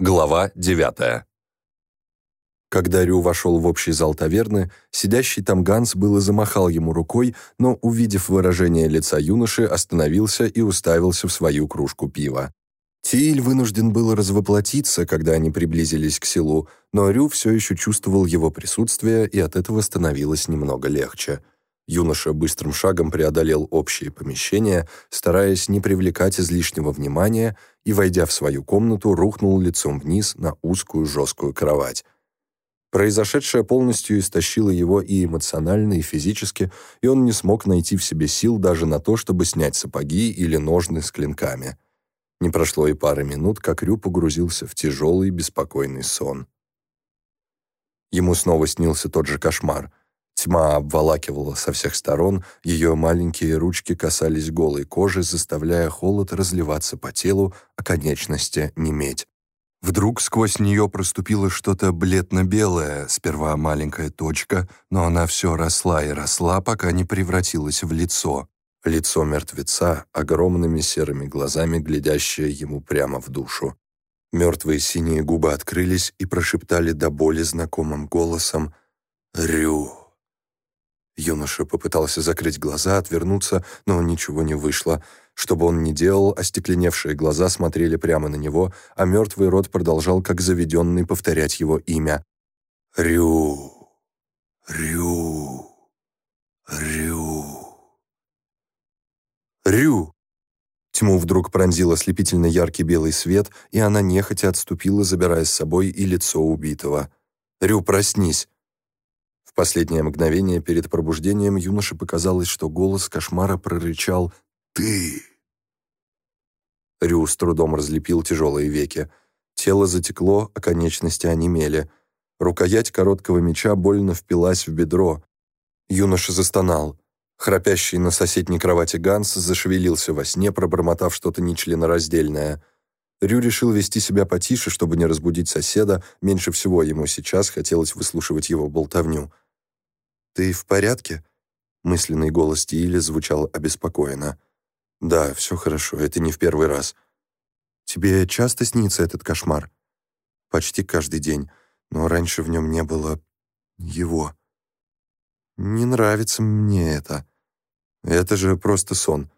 Глава 9. Когда Рю вошел в общий зал таверны, сидящий там Ганс было замахал ему рукой, но, увидев выражение лица юноши, остановился и уставился в свою кружку пива. Тиль вынужден был развоплотиться, когда они приблизились к селу, но Рю все еще чувствовал его присутствие, и от этого становилось немного легче. Юноша быстрым шагом преодолел общее помещение, стараясь не привлекать излишнего внимания, и, войдя в свою комнату, рухнул лицом вниз на узкую жесткую кровать. Произошедшее полностью истощило его и эмоционально, и физически, и он не смог найти в себе сил даже на то, чтобы снять сапоги или ножны с клинками. Не прошло и пары минут, как Рю погрузился в тяжелый, беспокойный сон. Ему снова снился тот же кошмар. Тьма обволакивала со всех сторон, ее маленькие ручки касались голой кожи, заставляя холод разливаться по телу, а конечности неметь. Вдруг сквозь нее проступило что-то бледно-белое, сперва маленькая точка, но она все росла и росла, пока не превратилась в лицо. Лицо мертвеца, огромными серыми глазами, глядящее ему прямо в душу. Мертвые синие губы открылись и прошептали до боли знакомым голосом «Рю». Юноша попытался закрыть глаза, отвернуться, но ничего не вышло. Что бы он ни делал, остекленевшие глаза смотрели прямо на него, а мертвый рот продолжал, как заведенный, повторять его имя. «Рю! Рю! Рю!» «Рю!» Тьму вдруг пронзил ослепительно яркий белый свет, и она нехотя отступила, забирая с собой и лицо убитого. «Рю, проснись!» Последнее мгновение перед пробуждением юноше показалось, что голос кошмара прорычал «Ты!». Рю с трудом разлепил тяжелые веки. Тело затекло, а конечности онемели. Рукоять короткого меча больно впилась в бедро. Юноша застонал. Храпящий на соседней кровати Ганс зашевелился во сне, пробормотав что-то нечленораздельное. Рю решил вести себя потише, чтобы не разбудить соседа, меньше всего ему сейчас хотелось выслушивать его болтовню. «Ты в порядке?» Мысленный голос Тииля звучал обеспокоенно. «Да, все хорошо, это не в первый раз». «Тебе часто снится этот кошмар?» «Почти каждый день, но раньше в нем не было... его. Не нравится мне это. Это же просто сон».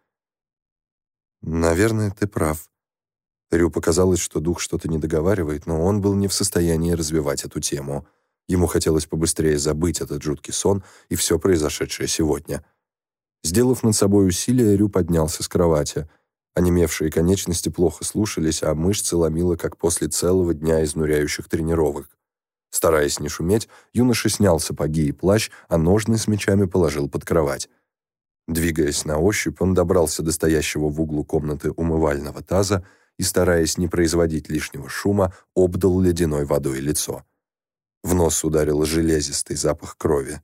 «Наверное, ты прав». Рю показалось, что дух что-то не договаривает, но он был не в состоянии развивать эту тему. Ему хотелось побыстрее забыть этот жуткий сон и все произошедшее сегодня. Сделав над собой усилие, Рю поднялся с кровати. Онемевшие конечности плохо слушались, а мышцы ломило, как после целого дня изнуряющих тренировок. Стараясь не шуметь, юноша снял сапоги и плащ, а ножны с мечами положил под кровать. Двигаясь на ощупь, он добрался до стоящего в углу комнаты умывального таза и, стараясь не производить лишнего шума, обдал ледяной водой лицо. В нос ударил железистый запах крови.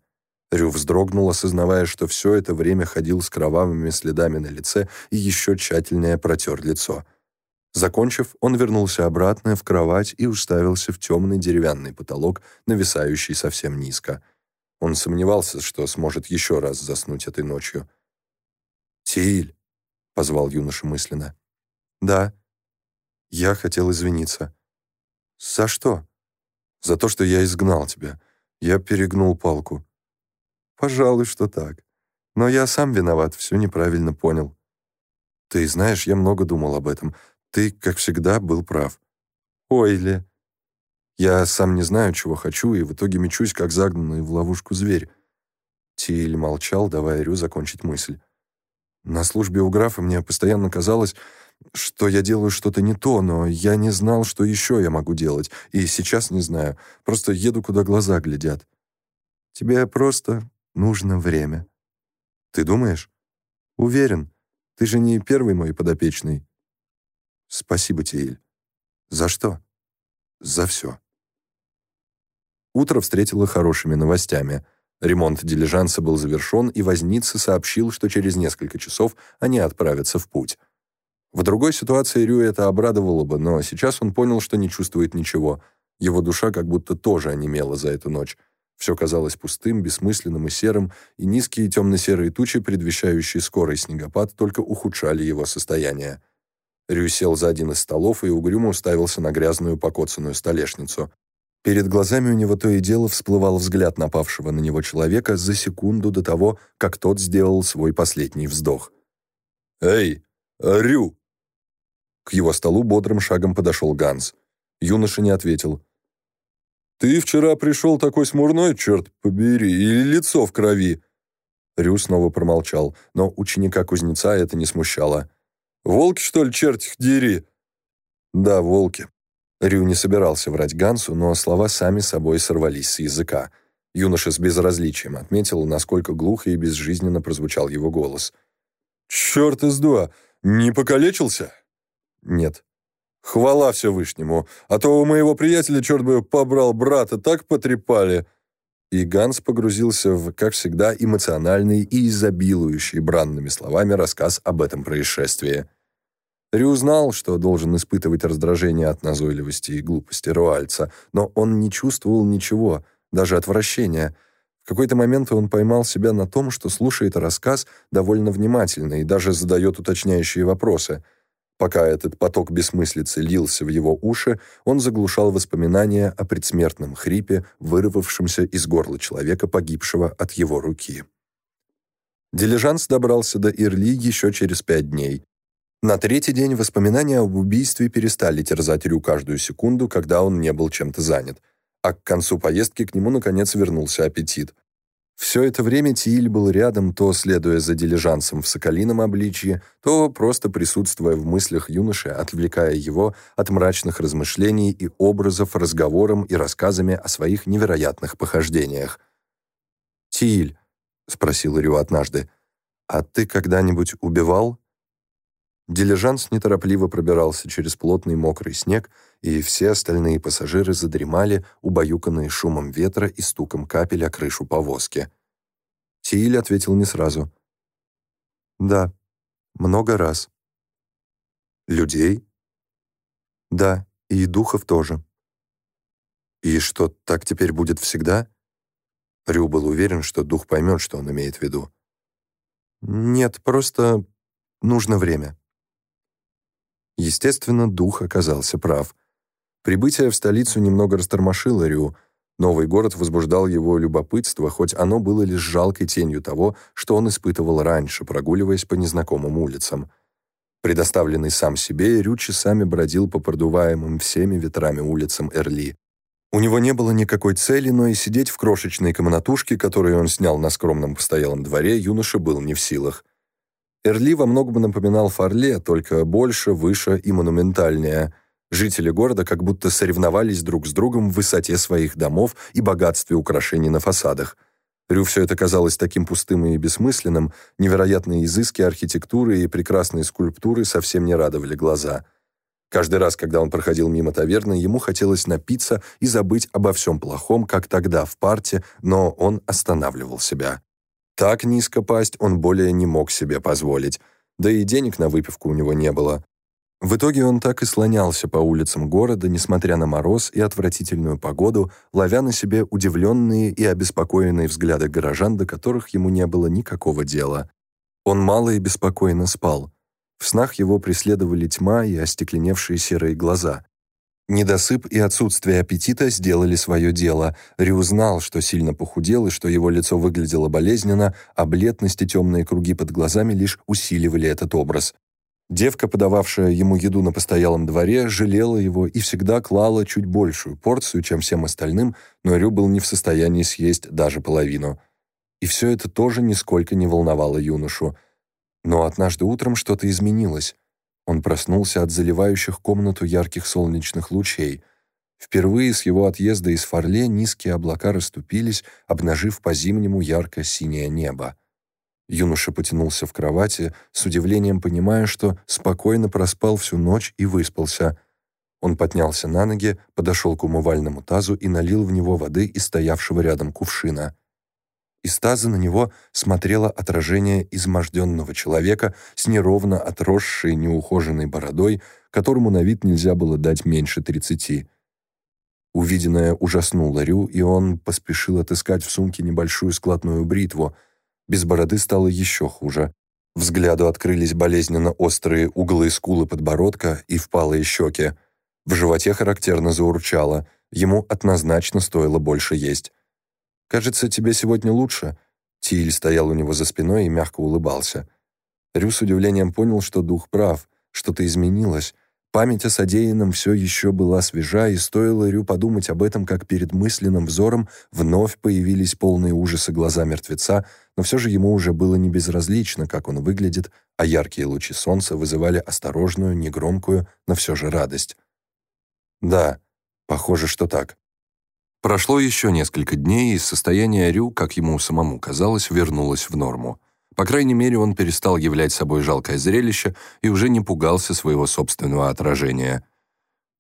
Рю вздрогнул, осознавая, что все это время ходил с кровавыми следами на лице и еще тщательнее протер лицо. Закончив, он вернулся обратно в кровать и уставился в темный деревянный потолок, нависающий совсем низко. Он сомневался, что сможет еще раз заснуть этой ночью. «Тииль», — позвал юноша мысленно. «Да». «Я хотел извиниться». «За что?» За то, что я изгнал тебя. Я перегнул палку. Пожалуй, что так. Но я сам виноват, все неправильно понял. Ты знаешь, я много думал об этом. Ты, как всегда, был прав. Ой, ли. Я сам не знаю, чего хочу, и в итоге мечусь, как загнанный в ловушку зверь. Тиль молчал, давая Рю закончить мысль. На службе у графа мне постоянно казалось, что я делаю что-то не то, но я не знал, что еще я могу делать, и сейчас не знаю, просто еду, куда глаза глядят. Тебе просто нужно время. Ты думаешь? Уверен. Ты же не первый мой подопечный. Спасибо, Тииль. За что? За все. Утро встретило хорошими новостями. Ремонт дилижанса был завершен, и возница сообщил, что через несколько часов они отправятся в путь. В другой ситуации Рю это обрадовало бы, но сейчас он понял, что не чувствует ничего. Его душа как будто тоже онемела за эту ночь. Все казалось пустым, бессмысленным и серым, и низкие темно-серые тучи, предвещающие скорый снегопад, только ухудшали его состояние. Рю сел за один из столов и угрюмо уставился на грязную покоцанную столешницу. Перед глазами у него то и дело всплывал взгляд напавшего на него человека за секунду до того, как тот сделал свой последний вздох. «Эй, Рю!» К его столу бодрым шагом подошел Ганс. Юноша не ответил. «Ты вчера пришел такой смурной, черт побери, или лицо в крови?» Рю снова промолчал, но ученика-кузнеца это не смущало. «Волки, что ли, черт их дери?» «Да, волки». Рю не собирался врать Гансу, но слова сами собой сорвались с языка. Юноша с безразличием отметил, насколько глухо и безжизненно прозвучал его голос. «Черт из два! Не покалечился?» «Нет». «Хвала Всевышнему, а то у моего приятеля, черт бы побрал, брата так потрепали!» И Ганс погрузился в, как всегда, эмоциональный и изобилующий бранными словами рассказ об этом происшествии. Рю знал, что должен испытывать раздражение от назойливости и глупости Руальца, но он не чувствовал ничего, даже отвращения. В какой-то момент он поймал себя на том, что слушает рассказ довольно внимательно и даже задает уточняющие вопросы – Пока этот поток бессмыслицы лился в его уши, он заглушал воспоминания о предсмертном хрипе, вырвавшемся из горла человека, погибшего от его руки. Дилижанс добрался до Ирли еще через пять дней. На третий день воспоминания об убийстве перестали терзать Рю каждую секунду, когда он не был чем-то занят, а к концу поездки к нему, наконец, вернулся аппетит. Все это время Тииль был рядом, то следуя за дилижансом в соколином обличье, то просто присутствуя в мыслях юноши, отвлекая его от мрачных размышлений и образов разговором и рассказами о своих невероятных похождениях. «Тииль», — спросил Рю однажды, — «а ты когда-нибудь убивал?» Дилижанс неторопливо пробирался через плотный мокрый снег, и все остальные пассажиры задремали, убаюканные шумом ветра и стуком капель о крышу повозки. Тииль ответил не сразу. «Да, много раз». «Людей?» «Да, и духов тоже». «И что, так теперь будет всегда?» Рю был уверен, что дух поймет, что он имеет в виду. «Нет, просто нужно время». Естественно, дух оказался прав. Прибытие в столицу немного растормошило Рю. Новый город возбуждал его любопытство, хоть оно было лишь жалкой тенью того, что он испытывал раньше, прогуливаясь по незнакомым улицам. Предоставленный сам себе, Рю часами бродил по продуваемым всеми ветрами улицам Эрли. У него не было никакой цели, но и сидеть в крошечной комнатушке, которую он снял на скромном постоялом дворе, юноша был не в силах. Эрли во многом напоминал Фарле, только больше, выше и монументальнее. Жители города как будто соревновались друг с другом в высоте своих домов и богатстве украшений на фасадах. Рю все это казалось таким пустым и бессмысленным, невероятные изыски архитектуры и прекрасные скульптуры совсем не радовали глаза. Каждый раз, когда он проходил мимо таверны, ему хотелось напиться и забыть обо всем плохом, как тогда в парте, но он останавливал себя. Так низко пасть он более не мог себе позволить, да и денег на выпивку у него не было. В итоге он так и слонялся по улицам города, несмотря на мороз и отвратительную погоду, ловя на себе удивленные и обеспокоенные взгляды горожан, до которых ему не было никакого дела. Он мало и беспокойно спал. В снах его преследовали тьма и остекленевшие серые глаза. Недосып и отсутствие аппетита сделали свое дело. Рю знал, что сильно похудел и что его лицо выглядело болезненно, а бледность и темные круги под глазами лишь усиливали этот образ. Девка, подававшая ему еду на постоялом дворе, жалела его и всегда клала чуть большую порцию, чем всем остальным, но Рю был не в состоянии съесть даже половину. И все это тоже нисколько не волновало юношу. Но однажды утром что-то изменилось. Он проснулся от заливающих комнату ярких солнечных лучей. Впервые с его отъезда из Фарле низкие облака расступились, обнажив по-зимнему ярко-синее небо. Юноша потянулся в кровати, с удивлением понимая, что спокойно проспал всю ночь и выспался. Он поднялся на ноги, подошел к умывальному тазу и налил в него воды из стоявшего рядом кувшина. Из таза на него смотрело отражение изможденного человека с неровно отросшей неухоженной бородой, которому на вид нельзя было дать меньше тридцати. Увиденное ужаснуло Рю, и он поспешил отыскать в сумке небольшую складную бритву. Без бороды стало еще хуже. Взгляду открылись болезненно острые углы скулы подбородка и впалые щеки. В животе характерно заурчало. Ему однозначно стоило больше есть. «Кажется, тебе сегодня лучше?» Тиль стоял у него за спиной и мягко улыбался. Рю с удивлением понял, что дух прав, что-то изменилось. Память о содеянном все еще была свежа, и стоило Рю подумать об этом, как перед мысленным взором вновь появились полные ужаса глаза мертвеца, но все же ему уже было не безразлично, как он выглядит, а яркие лучи солнца вызывали осторожную, негромкую, но все же радость. Да, похоже, что так. Прошло еще несколько дней, и состояние Рю, как ему самому казалось, вернулось в норму. По крайней мере, он перестал являть собой жалкое зрелище и уже не пугался своего собственного отражения.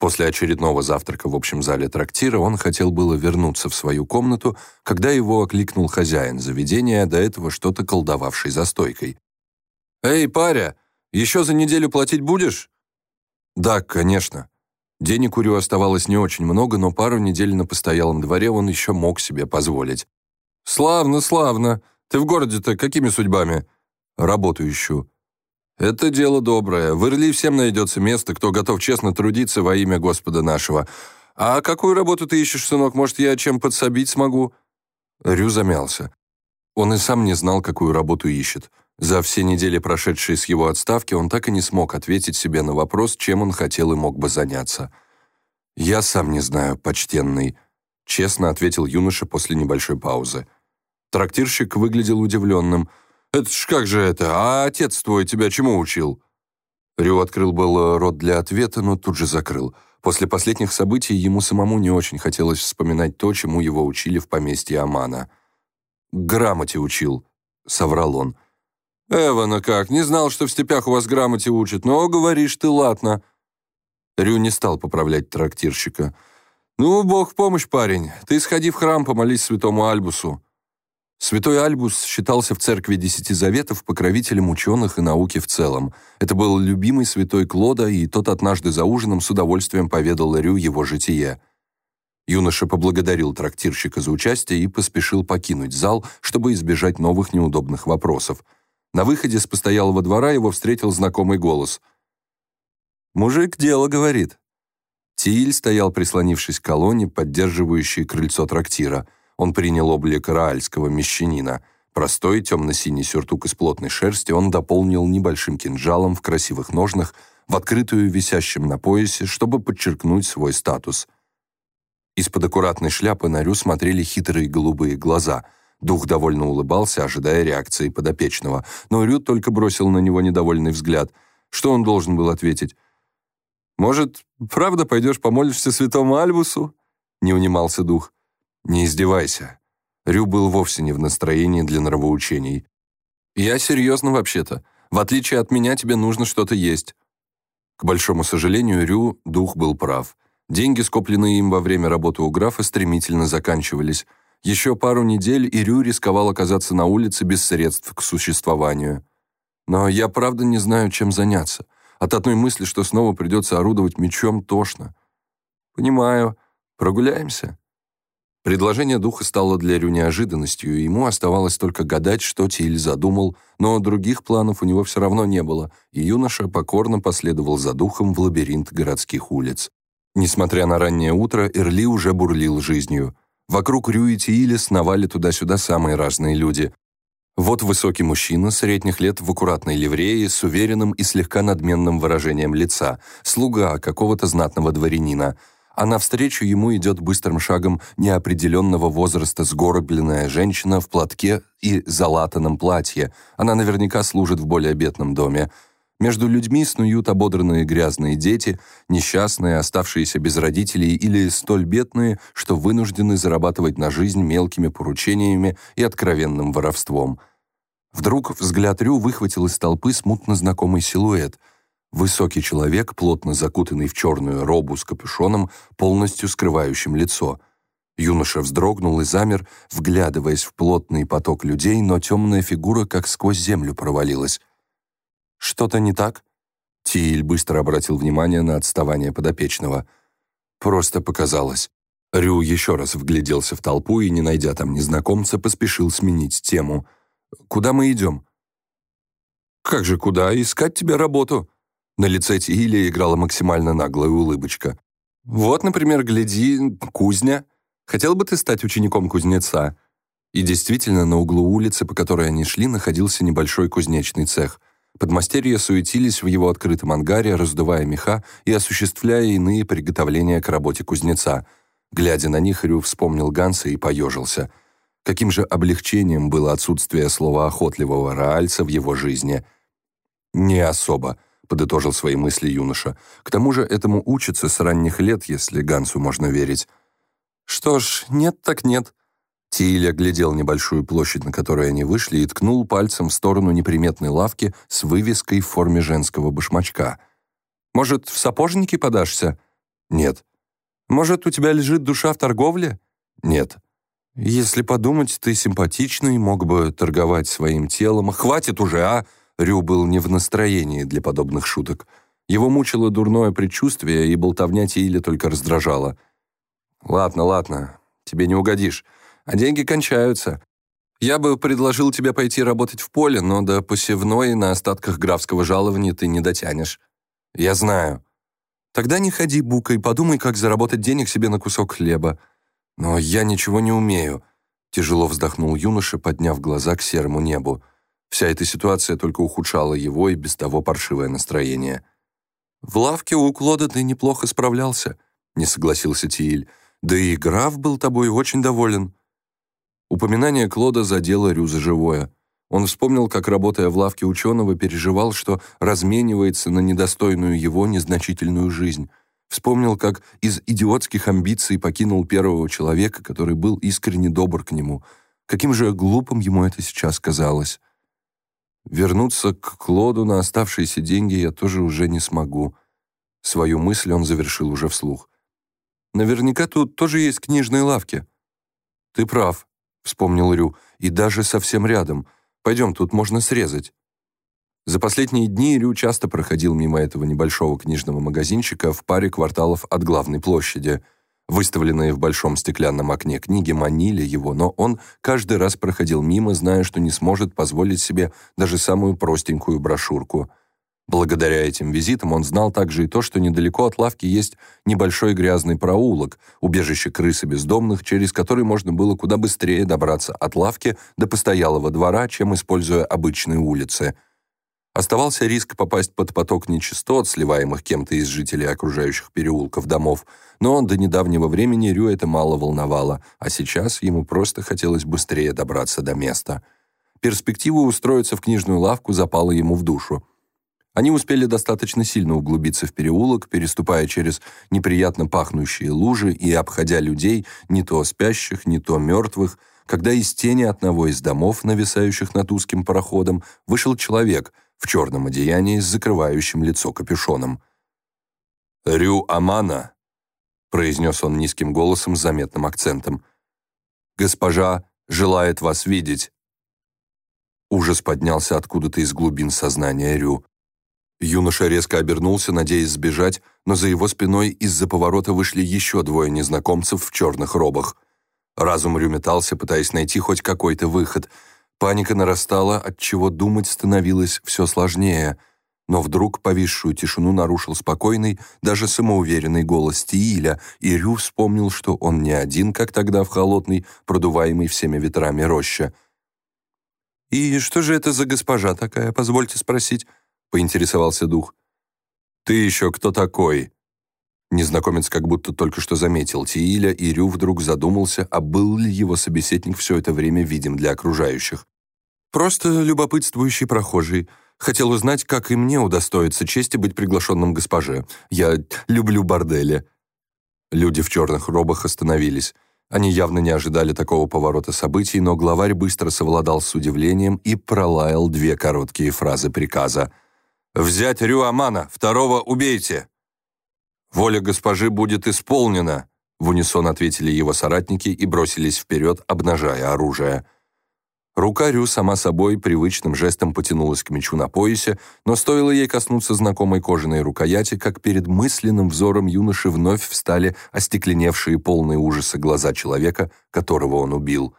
После очередного завтрака в общем зале трактира он хотел было вернуться в свою комнату, когда его окликнул хозяин заведения, до этого что-то колдовавший за стойкой. «Эй, паря, еще за неделю платить будешь?» «Да, конечно». Денег у Рю оставалось не очень много, но пару недель на постоялом дворе он еще мог себе позволить. «Славно, славно. Ты в городе-то какими судьбами?» «Работу ищу». «Это дело доброе. В Ирли всем найдется место, кто готов честно трудиться во имя Господа нашего. А какую работу ты ищешь, сынок? Может, я чем подсобить смогу?» Рю замялся. Он и сам не знал, какую работу ищет. За все недели, прошедшие с его отставки, он так и не смог ответить себе на вопрос, чем он хотел и мог бы заняться. «Я сам не знаю, почтенный», — честно ответил юноша после небольшой паузы. Трактирщик выглядел удивленным. «Это ж как же это? А отец твой тебя чему учил?» Рю открыл был рот для ответа, но тут же закрыл. После последних событий ему самому не очень хотелось вспоминать то, чему его учили в поместье Амана. «Грамоте учил», — соврал он. «Эвана как, не знал, что в степях у вас грамоте учат, но говоришь ты, ладно». Рю не стал поправлять трактирщика. «Ну, бог помощь, парень. Ты сходи в храм, помолись святому Альбусу. Святой Альбус считался в церкви Десяти Заветов покровителем ученых и науки в целом. Это был любимый святой Клода, и тот однажды за ужином с удовольствием поведал Рю его житие. Юноша поблагодарил трактирщика за участие и поспешил покинуть зал, чтобы избежать новых неудобных вопросов. На выходе с постоялого двора его встретил знакомый голос. «Мужик дело говорит». Тиль стоял, прислонившись к колонне, поддерживающей крыльцо трактира – он принял облик раальского мещанина. Простой темно-синий сюртук из плотной шерсти он дополнил небольшим кинжалом в красивых ножнах, в открытую висящем на поясе, чтобы подчеркнуть свой статус. Из-под аккуратной шляпы на Рю смотрели хитрые голубые глаза. Дух довольно улыбался, ожидая реакции подопечного, но Рю только бросил на него недовольный взгляд. Что он должен был ответить? «Может, правда пойдешь помолишься святому Альбусу?» — не унимался дух. «Не издевайся». Рю был вовсе не в настроении для нравоучений. «Я серьезно вообще-то. В отличие от меня, тебе нужно что-то есть». К большому сожалению, Рю дух был прав. Деньги, скопленные им во время работы у графа, стремительно заканчивались. Еще пару недель, и Рю рисковал оказаться на улице без средств к существованию. Но я правда не знаю, чем заняться. От одной мысли, что снова придется орудовать мечом, тошно. «Понимаю. Прогуляемся?» Предложение духа стало для Рю неожиданностью, и ему оставалось только гадать, что Тиль задумал, но других планов у него все равно не было, и юноша покорно последовал за духом в лабиринт городских улиц. Несмотря на раннее утро, Эрли уже бурлил жизнью. Вокруг Рю и Тииля сновали туда-сюда самые разные люди. Вот высокий мужчина средних лет в аккуратной ливрее с уверенным и слегка надменным выражением лица, слуга какого-то знатного дворянина — а навстречу ему идет быстрым шагом неопределенного возраста сгорбленная женщина в платке и залатанном платье. Она наверняка служит в более бедном доме. Между людьми снуют ободранные грязные дети, несчастные, оставшиеся без родителей или столь бедные, что вынуждены зарабатывать на жизнь мелкими поручениями и откровенным воровством. Вдруг взгляд Рю выхватил из толпы смутно знакомый силуэт — Высокий человек, плотно закутанный в черную робу с капюшоном, полностью скрывающим лицо. Юноша вздрогнул и замер, вглядываясь в плотный поток людей, но темная фигура как сквозь землю провалилась. «Что-то не так?» Тиль быстро обратил внимание на отставание подопечного. «Просто показалось». Рю еще раз вгляделся в толпу и, не найдя там незнакомца, поспешил сменить тему. «Куда мы идем?» «Как же куда? Искать тебе работу?» На лице Тииля играла максимально наглая улыбочка. «Вот, например, гляди, кузня. Хотел бы ты стать учеником кузнеца?» И действительно, на углу улицы, по которой они шли, находился небольшой кузнечный цех. Подмастерья суетились в его открытом ангаре, раздувая меха и осуществляя иные приготовления к работе кузнеца. Глядя на них, Рю вспомнил Ганса и поежился. Каким же облегчением было отсутствие слова охотливого раальца в его жизни. «Не особо», — подытожил свои мысли юноша. «К тому же этому учатся с ранних лет, если Гансу можно верить». «Что ж, нет так нет», Тииль глядел небольшую площадь, на которой они вышли, и ткнул пальцем в сторону неприметной лавки с вывеской в форме женского башмачка. «Может, в сапожники подашься?» «Нет». «Может, у тебя лежит душа в торговле?» «Нет». «Если подумать, ты симпатичный, мог бы торговать своим телом. Хватит уже, а!» Рю был не в настроении для подобных шуток. Его мучило дурное предчувствие, и болтовня Тииля только раздражала. «Ладно, ладно, тебе не угодишь а деньги кончаются. Я бы предложил тебе пойти работать в поле, но до посевной на остатках графского жалования ты не дотянешь. Я знаю. Тогда не ходи букой, подумай, как заработать денег себе на кусок хлеба. Но я ничего не умею. Тяжело вздохнул юноша, подняв глаза к серому небу. Вся эта ситуация только ухудшала его и без того паршивое настроение. «В лавке у Клода ты неплохо справлялся», — не согласился Тииль. «Да и граф был тобой очень доволен». Упоминание Клода задело Рю за живое. Он вспомнил, как, работая в лавке ученого, переживал, что разменивается на недостойную его незначительную жизнь. Вспомнил, как из идиотских амбиций покинул первого человека, который был искренне добр к нему. Каким же глупым ему это сейчас казалось. Вернуться к Клоду на оставшиеся деньги я тоже уже не смогу. Свою мысль он завершил уже вслух. Наверняка тут тоже есть книжные лавки. Ты прав вспомнил Рю, и даже совсем рядом. Пойдем, тут можно срезать. За последние дни Рю часто проходил мимо этого небольшого книжного магазинчика в паре кварталов от главной площади. Выставленные в большом стеклянном окне книги манили его, но он каждый раз проходил мимо, зная, что не сможет позволить себе даже самую простенькую брошюрку — Благодаря этим визитам он знал также и то, что недалеко от лавки есть небольшой грязный проулок, убежище крысы бездомных, через который можно было куда быстрее добраться от лавки до постоялого двора, чем используя обычные улицы. Оставался риск попасть под поток нечистот, сливаемых кем-то из жителей окружающих переулков домов, но до недавнего времени Рю это мало волновало, а сейчас ему просто хотелось быстрее добраться до места. Перспектива устроиться в книжную лавку запала ему в душу. Они успели достаточно сильно углубиться в переулок, переступая через неприятно пахнущие лужи и обходя людей, не то спящих, не то мертвых, когда из тени одного из домов, нависающих над узким пароходом, вышел человек в черном одеянии с закрывающим лицо капюшоном. «Рю Амана», — произнес он низким голосом с заметным акцентом, «госпожа желает вас видеть». Ужас поднялся откуда-то из глубин сознания Рю. Юноша резко обернулся, надеясь сбежать, но за его спиной из-за поворота вышли еще двое незнакомцев в черных робах. Разум Рю метался, пытаясь найти хоть какой-то выход. Паника нарастала, отчего думать становилось все сложнее. Но вдруг повисшую тишину нарушил спокойный, даже самоуверенный голос Тииля, и Рю вспомнил, что он не один, как тогда в холодный, продуваемый всеми ветрами роща. «И что же это за госпожа такая, позвольте спросить?» — поинтересовался дух. «Ты еще кто такой?» Незнакомец как будто только что заметил Тииля, и Рю вдруг задумался, а был ли его собеседник все это время видим для окружающих. «Просто любопытствующий прохожий. Хотел узнать, как и мне удостоится чести быть приглашенным госпоже. Я люблю бордели». Люди в черных робах остановились. Они явно не ожидали такого поворота событий, но главарь быстро совладал с удивлением и пролаял две короткие фразы приказа — «Взять Рюамана, второго убейте!» «Воля госпожи будет исполнена», — в унисон ответили его соратники и бросились вперед, обнажая оружие. Рука Рю сама собой привычным жестом потянулась к мечу на поясе, но стоило ей коснуться знакомой кожаной рукояти, как перед мысленным взором юноши вновь встали остекленевшие полные ужаса глаза человека, которого он убил.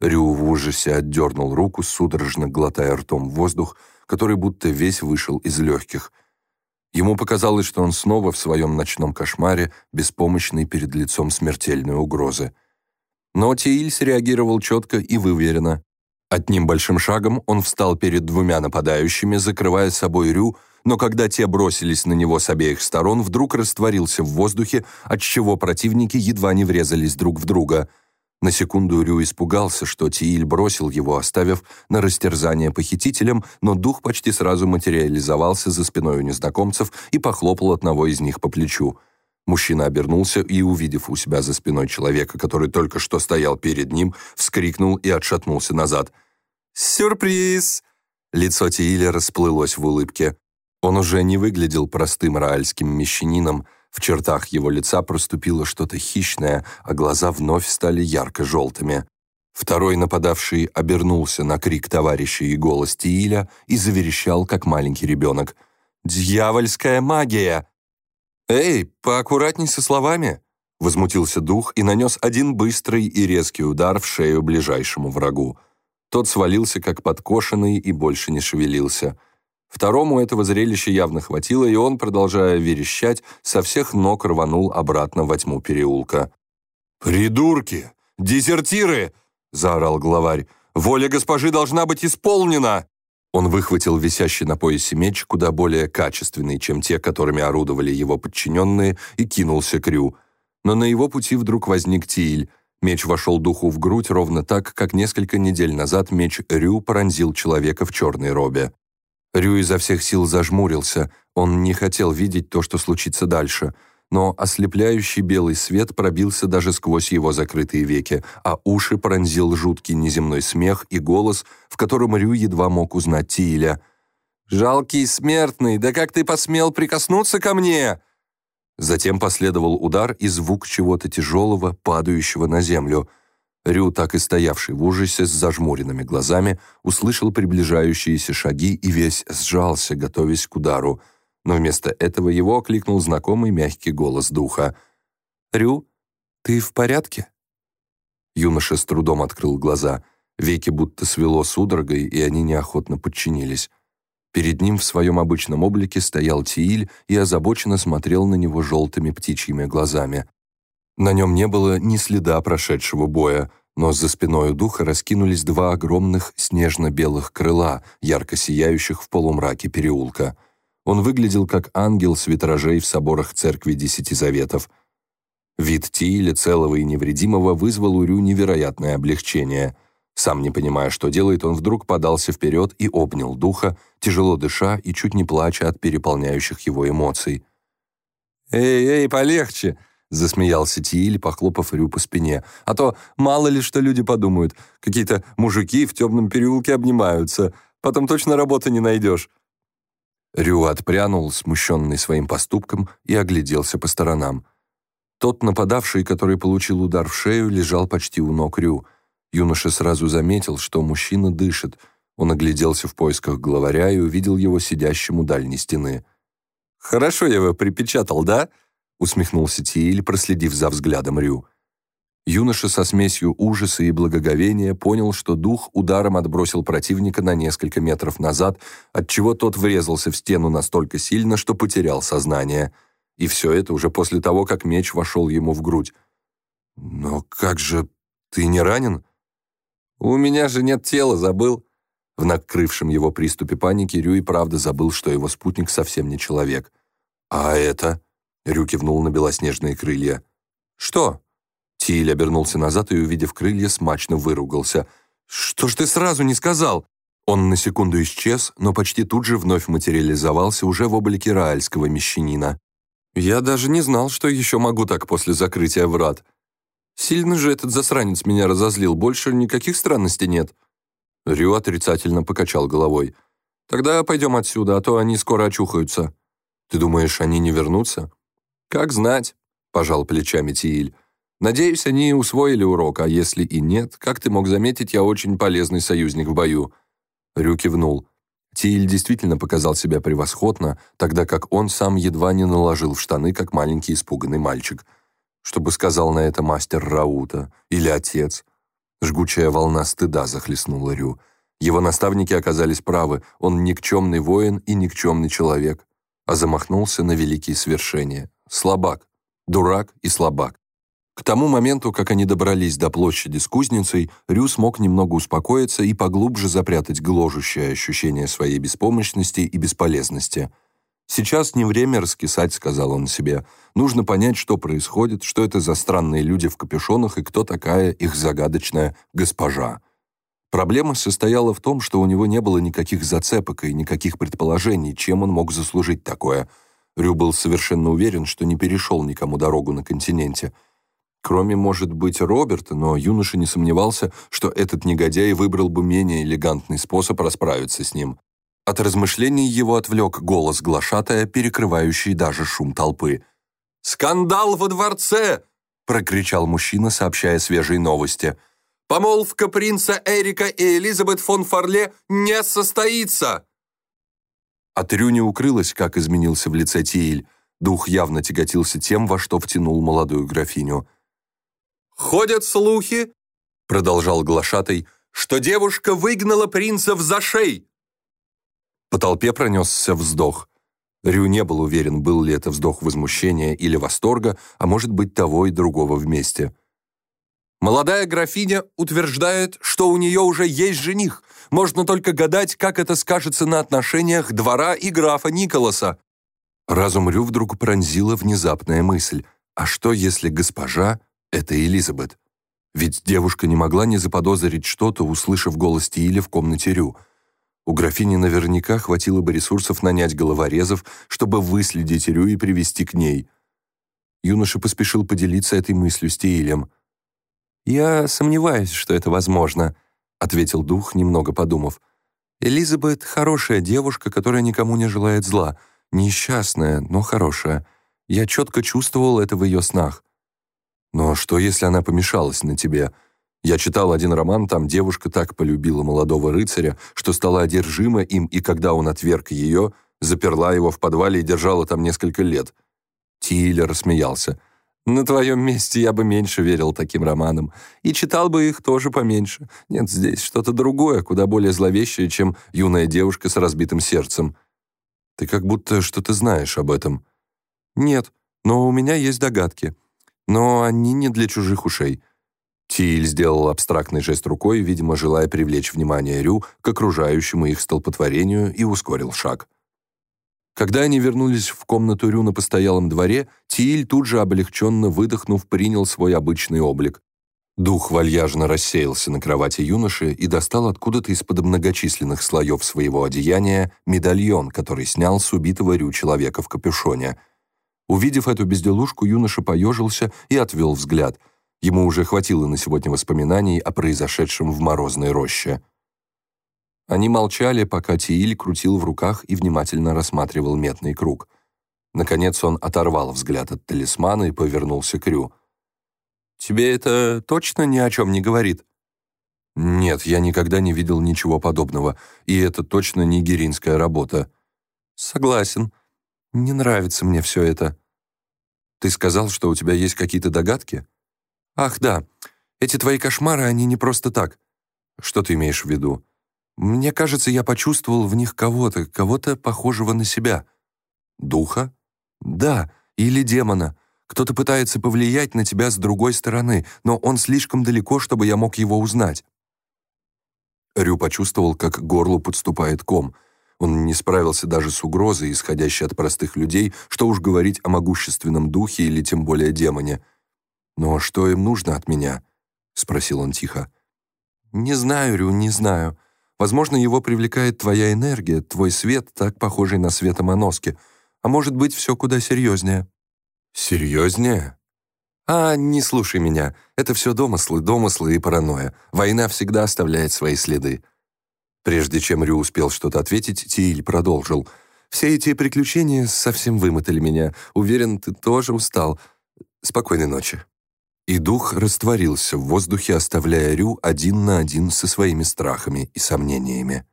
Рю в ужасе отдернул руку, судорожно глотая ртом воздух, который будто весь вышел из легких. Ему показалось, что он снова в своем ночном кошмаре, беспомощный перед лицом смертельной угрозы. Но Тииль среагировал четко и выверенно. Одним большим шагом он встал перед двумя нападающими, закрывая собой Рю, но когда те бросились на него с обеих сторон, вдруг растворился в воздухе, отчего противники едва не врезались друг в друга — на секунду Рю испугался, что Тииль бросил его, оставив на растерзание похитителям, но дух почти сразу материализовался за спиной у незнакомцев и похлопал одного из них по плечу. Мужчина обернулся и, увидев у себя за спиной человека, который только что стоял перед ним, вскрикнул и отшатнулся назад. «Сюрприз!» Лицо Тииля расплылось в улыбке. Он уже не выглядел простым раальским мещанином, в чертах его лица проступило что-то хищное, а глаза вновь стали ярко-желтыми. Второй нападавший обернулся на крик товарища и голос Тииля и заверещал, как маленький ребенок. «Дьявольская магия!» «Эй, поаккуратней со словами!» Возмутился дух и нанес один быстрый и резкий удар в шею ближайшему врагу. Тот свалился, как подкошенный, и больше не шевелился. Второму этого зрелища явно хватило, и он, продолжая верещать, со всех ног рванул обратно во тьму переулка. «Придурки! Дезертиры!» — заорал главарь. «Воля госпожи должна быть исполнена!» Он выхватил висящий на поясе меч, куда более качественный, чем те, которыми орудовали его подчиненные, и кинулся к Рю. Но на его пути вдруг возник Тиль. Меч вошел духу в грудь ровно так, как несколько недель назад меч Рю пронзил человека в черной робе. Рю изо всех сил зажмурился, он не хотел видеть то, что случится дальше, но ослепляющий белый свет пробился даже сквозь его закрытые веки, а уши пронзил жуткий неземной смех и голос, в котором Рю едва мог узнать Тииля. «Жалкий смертный, да как ты посмел прикоснуться ко мне?» Затем последовал удар и звук чего-то тяжелого, падающего на землю — Рю, так и стоявший в ужасе с зажмуренными глазами, услышал приближающиеся шаги и весь сжался, готовясь к удару. Но вместо этого его окликнул знакомый мягкий голос духа. «Рю, ты в порядке?» Юноша с трудом открыл глаза. Веки будто свело судорогой, и они неохотно подчинились. Перед ним в своем обычном облике стоял Тииль и озабоченно смотрел на него желтыми птичьими глазами. На нем не было ни следа прошедшего боя, но за спиной у духа раскинулись два огромных снежно-белых крыла, ярко сияющих в полумраке переулка. Он выглядел как ангел с витражей в соборах церкви Десяти Заветов. Вид Тииля, целого и невредимого, вызвал у Рю невероятное облегчение. Сам не понимая, что делает, он вдруг подался вперед и обнял духа, тяжело дыша и чуть не плача от переполняющих его эмоций. «Эй, эй, полегче!» Засмеялся Тииль, похлопав Рю по спине. «А то мало ли что люди подумают. Какие-то мужики в темном переулке обнимаются. Потом точно работы не найдешь». Рю отпрянул, смущенный своим поступком, и огляделся по сторонам. Тот нападавший, который получил удар в шею, лежал почти у ног Рю. Юноша сразу заметил, что мужчина дышит. Он огляделся в поисках главаря и увидел его сидящим у дальней стены. «Хорошо я его припечатал, да?» Усмехнулся Тииль, проследив за взглядом Рю. Юноша со смесью ужаса и благоговения понял, что дух ударом отбросил противника на несколько метров назад, отчего тот врезался в стену настолько сильно, что потерял сознание. И все это уже после того, как меч вошел ему в грудь. «Но как же... Ты не ранен?» «У меня же нет тела, забыл». В накрывшем его приступе паники Рю и правда забыл, что его спутник совсем не человек. «А это...» Рю кивнул на белоснежные крылья. «Что?» Тиль обернулся назад и, увидев крылья, смачно выругался. «Что ж ты сразу не сказал?» Он на секунду исчез, но почти тут же вновь материализовался уже в облике раальского мещанина. «Я даже не знал, что еще могу так после закрытия врат. Сильно же этот засранец меня разозлил, больше никаких странностей нет». Рю отрицательно покачал головой. «Тогда пойдем отсюда, а то они скоро очухаются». «Ты думаешь, они не вернутся?» «Как знать», — пожал плечами Тииль. «Надеюсь, они усвоили урок, а если и нет, как ты мог заметить, я очень полезный союзник в бою». Рю кивнул. Тииль действительно показал себя превосходно, тогда как он сам едва не наложил в штаны, как маленький испуганный мальчик. Что бы сказал на это мастер Раута или отец? Жгучая волна стыда захлестнула Рю. Его наставники оказались правы, он никчемный воин и никчемный человек, а замахнулся на великие свершения. Слабак, дурак и слабак. К тому моменту, как они добрались до площади с кузницей, Рю смог немного успокоиться и поглубже запрятать гложущее ощущение своей беспомощности и бесполезности. «Сейчас не время раскисать», — сказал он себе. «Нужно понять, что происходит, что это за странные люди в капюшонах и кто такая их загадочная госпожа». Проблема состояла в том, что у него не было никаких зацепок и никаких предположений, чем он мог заслужить такое. Рю был совершенно уверен, что не перешел никому дорогу на континенте — Кроме, может быть, Роберта, но юноша не сомневался, что этот негодяй выбрал бы менее элегантный способ расправиться с ним. От размышлений его отвлек голос глашатая, перекрывающий даже шум толпы. «Скандал во дворце!» — прокричал мужчина, сообщая свежие новости. «Помолвка принца Эрика и Элизабет фон Фарле не состоится!» От Рю не укрылось, как изменился в лице Тииль. Дух явно тяготился тем, во что втянул молодую графиню. «Ходят слухи», — продолжал глашатай, «что девушка выгнала принца в зашей». По толпе пронесся вздох. Рю не был уверен, был ли это вздох возмущения или восторга, а может быть того и другого вместе. Молодая графиня утверждает, что у нее уже есть жених. Можно только гадать, как это скажется на отношениях двора и графа Николаса. Разум Рю вдруг пронзила внезапная мысль. А что, если госпожа это Элизабет. Ведь девушка не могла не заподозрить что-то, услышав голос Тииля в комнате Рю. У графини наверняка хватило бы ресурсов нанять головорезов, чтобы выследить Рю и привести к ней. Юноша поспешил поделиться этой мыслью с Тиилем. «Я сомневаюсь, что это возможно», — ответил дух, немного подумав. «Элизабет — хорошая девушка, которая никому не желает зла. Несчастная, но хорошая. Я четко чувствовал это в ее снах. Но что, если она помешалась на тебе? Я читал один роман, там девушка так полюбила молодого рыцаря, что стала одержима им, и когда он отверг ее, заперла его в подвале и держала там несколько лет. Тиллер рассмеялся. «На твоем месте я бы меньше верил таким романам. И читал бы их тоже поменьше. Нет, здесь что-то другое, куда более зловещее, чем юная девушка с разбитым сердцем. Ты как будто что-то знаешь об этом». «Нет, но у меня есть догадки. Но они не для чужих ушей. Тиль сделал абстрактный жест рукой, видимо, желая привлечь внимание Рю к окружающему их столпотворению и ускорил шаг. Когда они вернулись в комнату Рю на постоялом дворе, Тиль тут же облегченно выдохнув, принял свой обычный облик. Дух вальяжно рассеялся на кровати юноши и достал откуда-то из-под многочисленных слоев своего одеяния медальон, который снял с убитого Рю человека в капюшоне — Увидев эту безделушку, юноша поежился и отвел взгляд. Ему уже хватило на сегодня воспоминаний о произошедшем в морозной роще. Они молчали, пока Тииль крутил в руках и внимательно рассматривал метный круг. Наконец он оторвал взгляд от талисмана и повернулся к Рю. «Тебе это точно ни о чем не говорит?» «Нет, я никогда не видел ничего подобного, и это точно не геринская работа». «Согласен», не нравится мне все это. Ты сказал, что у тебя есть какие-то догадки? Ах, да. Эти твои кошмары, они не просто так. Что ты имеешь в виду? Мне кажется, я почувствовал в них кого-то, кого-то похожего на себя. Духа? Да, или демона. Кто-то пытается повлиять на тебя с другой стороны, но он слишком далеко, чтобы я мог его узнать. Рю почувствовал, как к горлу подступает ком — он не справился даже с угрозой, исходящей от простых людей, что уж говорить о могущественном духе или тем более демоне. «Но что им нужно от меня?» — спросил он тихо. «Не знаю, Рю, не знаю. Возможно, его привлекает твоя энергия, твой свет, так похожий на свет Амоноски. А может быть, все куда серьезнее». «Серьезнее?» «А, не слушай меня. Это все домыслы, домыслы и паранойя. Война всегда оставляет свои следы». Прежде чем Рю успел что-то ответить, Тииль продолжил. «Все эти приключения совсем вымотали меня. Уверен, ты тоже устал. Спокойной ночи». И дух растворился в воздухе, оставляя Рю один на один со своими страхами и сомнениями.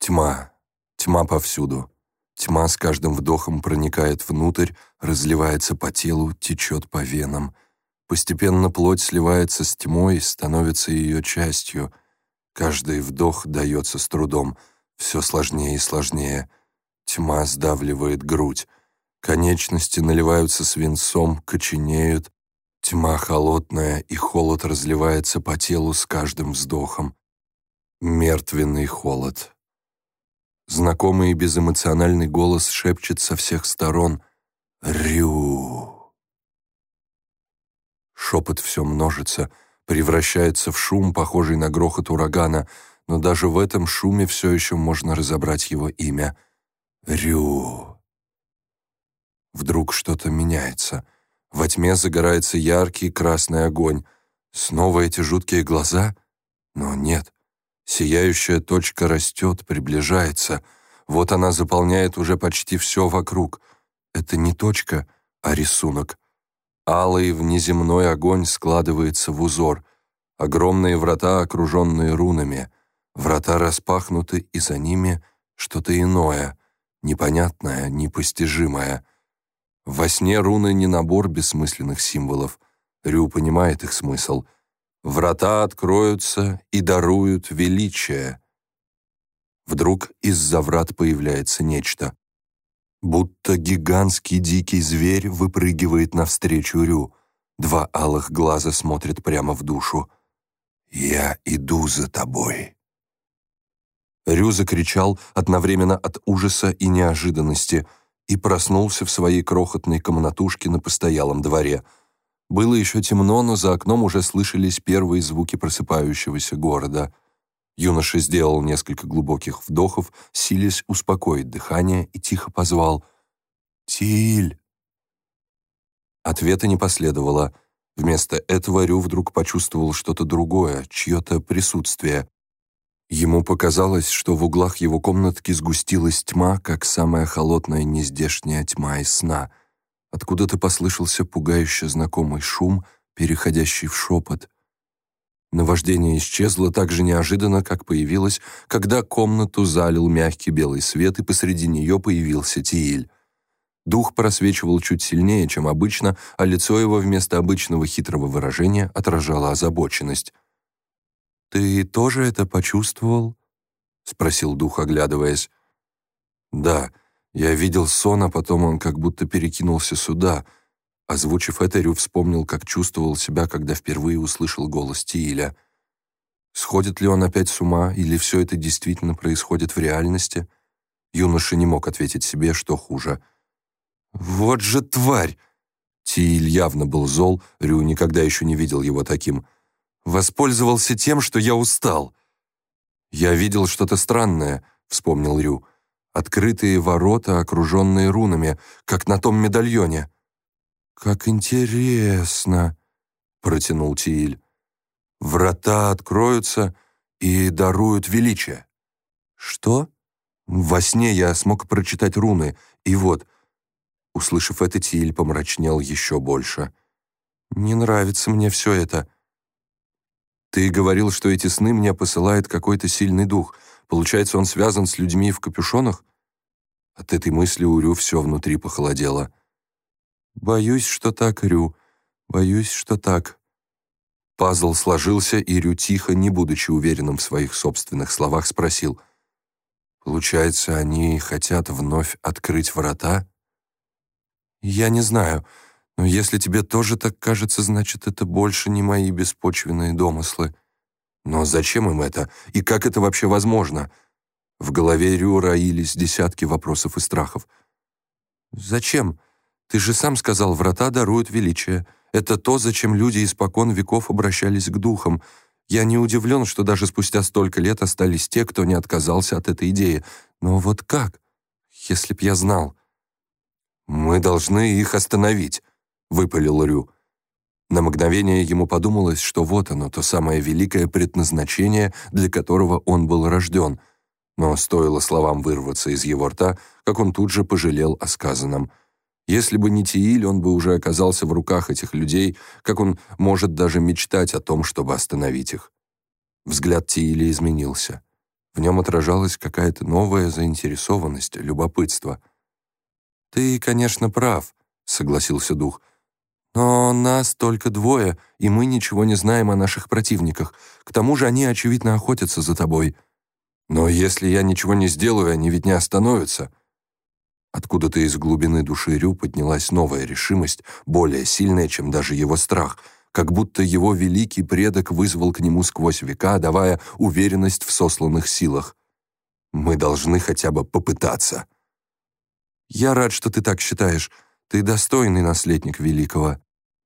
Тьма, тьма повсюду. Тьма с каждым вдохом проникает внутрь, разливается по телу, течет по венам. Постепенно плоть сливается с тьмой, становится ее частью. Каждый вдох дается с трудом, все сложнее и сложнее. Тьма сдавливает грудь. Конечности наливаются свинцом, коченеют. Тьма холодная, и холод разливается по телу с каждым вздохом. Мертвенный холод. Знакомый и безэмоциональный голос шепчет со всех сторон «Рю». Шепот все множится, превращается в шум, похожий на грохот урагана, но даже в этом шуме все еще можно разобрать его имя — Рю. Вдруг что-то меняется. Во тьме загорается яркий красный огонь. Снова эти жуткие глаза? Но нет. Сияющая точка растет, приближается. Вот она заполняет уже почти все вокруг. Это не точка, а рисунок. Алый внеземной огонь складывается в узор. Огромные врата, окруженные рунами. Врата распахнуты, и за ними что-то иное, непонятное, непостижимое. Во сне руны не набор бессмысленных символов. Рю понимает их смысл — Врата откроются и даруют величие. Вдруг из-за врат появляется нечто. Будто гигантский дикий зверь выпрыгивает навстречу Рю. Два алых глаза смотрят прямо в душу. «Я иду за тобой». Рю закричал одновременно от ужаса и неожиданности и проснулся в своей крохотной комнатушке на постоялом дворе — было еще темно, но за окном уже слышались первые звуки просыпающегося города. Юноша сделал несколько глубоких вдохов, силясь успокоить дыхание, и тихо позвал «Тиль!». Ответа не последовало. Вместо этого Рю вдруг почувствовал что-то другое, чье-то присутствие. Ему показалось, что в углах его комнатки сгустилась тьма, как самая холодная нездешняя тьма из сна — Откуда-то послышался пугающе знакомый шум, переходящий в шепот. Наваждение исчезло так же неожиданно, как появилось, когда комнату залил мягкий белый свет, и посреди нее появился Тииль. Дух просвечивал чуть сильнее, чем обычно, а лицо его вместо обычного хитрого выражения отражало озабоченность. «Ты тоже это почувствовал?» — спросил дух, оглядываясь. «Да», я видел сон, а потом он как будто перекинулся сюда. Озвучив это, Рю вспомнил, как чувствовал себя, когда впервые услышал голос Тииля. Сходит ли он опять с ума, или все это действительно происходит в реальности? Юноша не мог ответить себе, что хуже. «Вот же тварь!» Тииль явно был зол, Рю никогда еще не видел его таким. «Воспользовался тем, что я устал». «Я видел что-то странное», — вспомнил Рю открытые ворота, окруженные рунами, как на том медальоне. «Как интересно!» — протянул Тииль. «Врата откроются и даруют величие». «Что?» «Во сне я смог прочитать руны, и вот...» Услышав это, Тииль помрачнел еще больше. «Не нравится мне все это». «Ты говорил, что эти сны мне посылает какой-то сильный дух. Получается, он связан с людьми в капюшонах?» От этой мысли у Рю все внутри похолодело. «Боюсь, что так, Рю. Боюсь, что так». Пазл сложился, и Рю тихо, не будучи уверенным в своих собственных словах, спросил. «Получается, они хотят вновь открыть врата?» «Я не знаю, но если тебе тоже так кажется, значит, это больше не мои беспочвенные домыслы». Но зачем им это? И как это вообще возможно? В голове Рю роились десятки вопросов и страхов. «Зачем? Ты же сам сказал, врата даруют величие. Это то, зачем люди испокон веков обращались к духам. Я не удивлен, что даже спустя столько лет остались те, кто не отказался от этой идеи. Но вот как? Если б я знал». «Мы должны их остановить», — выпалил Рю. На мгновение ему подумалось, что вот оно, то самое великое предназначение, для которого он был рожден. Но стоило словам вырваться из его рта, как он тут же пожалел о сказанном. Если бы не Тииль, он бы уже оказался в руках этих людей, как он может даже мечтать о том, чтобы остановить их. Взгляд Тииля изменился. В нем отражалась какая-то новая заинтересованность, любопытство. «Ты, конечно, прав», — согласился дух, Но нас только двое, и мы ничего не знаем о наших противниках. К тому же они, очевидно, охотятся за тобой. Но если я ничего не сделаю, они ведь не остановятся. Откуда-то из глубины души Рю поднялась новая решимость, более сильная, чем даже его страх, как будто его великий предок вызвал к нему сквозь века, давая уверенность в сосланных силах. «Мы должны хотя бы попытаться». «Я рад, что ты так считаешь. Ты достойный наследник великого».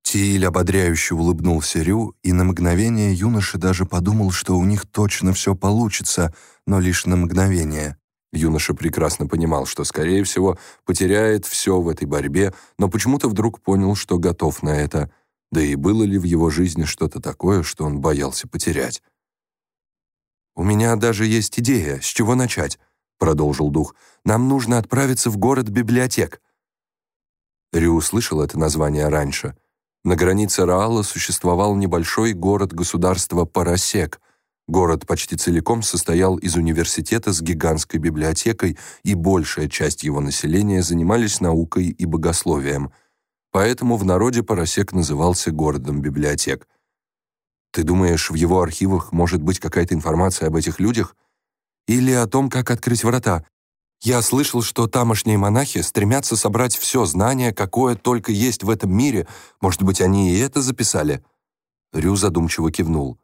Тииль ободряюще улыбнулся Рю, и на мгновение юноша даже подумал, что у них точно все получится, но лишь на мгновение. Юноша прекрасно понимал, что, скорее всего, потеряет все в этой борьбе, но почему-то вдруг понял, что готов на это. Да и было ли в его жизни что-то такое, что он боялся потерять? «У меня даже есть идея, с чего начать», — продолжил дух. «Нам нужно отправиться в город библиотек». Рю услышал это название раньше. На границе Раала существовал небольшой город-государство Парасек. Город почти целиком состоял из университета с гигантской библиотекой, и большая часть его населения занимались наукой и богословием. Поэтому в народе Парасек назывался городом библиотек. Ты думаешь, в его архивах может быть какая-то информация об этих людях? Или о том, как открыть врата? Я слышал, что тамошние монахи стремятся собрать все знание, какое только есть в этом мире. Может быть, они и это записали?» Рю задумчиво кивнул.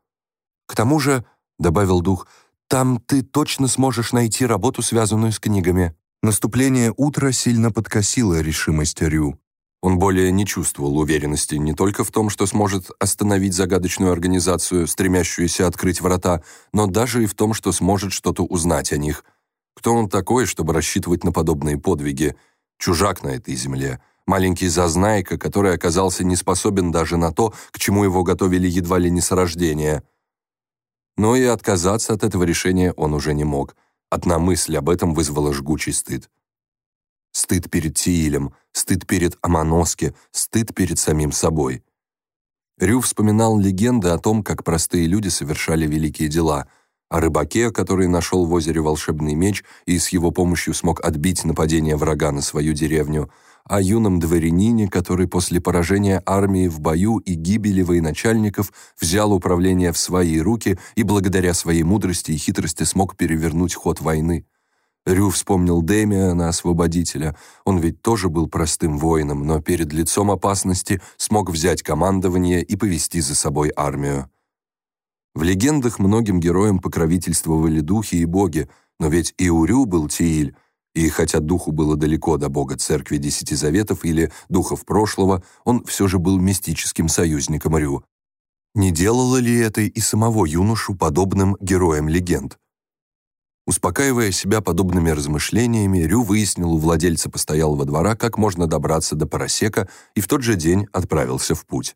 «К тому же», — добавил дух, «там ты точно сможешь найти работу, связанную с книгами». Наступление утра сильно подкосило решимость Рю. Он более не чувствовал уверенности не только в том, что сможет остановить загадочную организацию, стремящуюся открыть врата, но даже и в том, что сможет что-то узнать о них — кто он такой, чтобы рассчитывать на подобные подвиги? Чужак на этой земле, маленький зазнайка, который оказался не способен даже на то, к чему его готовили едва ли не с рождения. Но и отказаться от этого решения он уже не мог. Одна мысль об этом вызвала жгучий стыд. Стыд перед Тиилем, стыд перед Амоноске, стыд перед самим собой. Рю вспоминал легенды о том, как простые люди совершали великие дела — о рыбаке, который нашел в озере волшебный меч и с его помощью смог отбить нападение врага на свою деревню, о юном дворянине, который после поражения армии в бою и гибели военачальников взял управление в свои руки и благодаря своей мудрости и хитрости смог перевернуть ход войны. Рю вспомнил Демиана, освободителя. Он ведь тоже был простым воином, но перед лицом опасности смог взять командование и повести за собой армию. В легендах многим героям покровительствовали духи и боги, но ведь и Урю был Тииль, и хотя духу было далеко до бога церкви Десяти Заветов или духов прошлого, он все же был мистическим союзником Рю. Не делало ли это и самого юношу подобным героям легенд? Успокаивая себя подобными размышлениями, Рю выяснил у владельца постоялого двора, как можно добраться до Парасека, и в тот же день отправился в путь.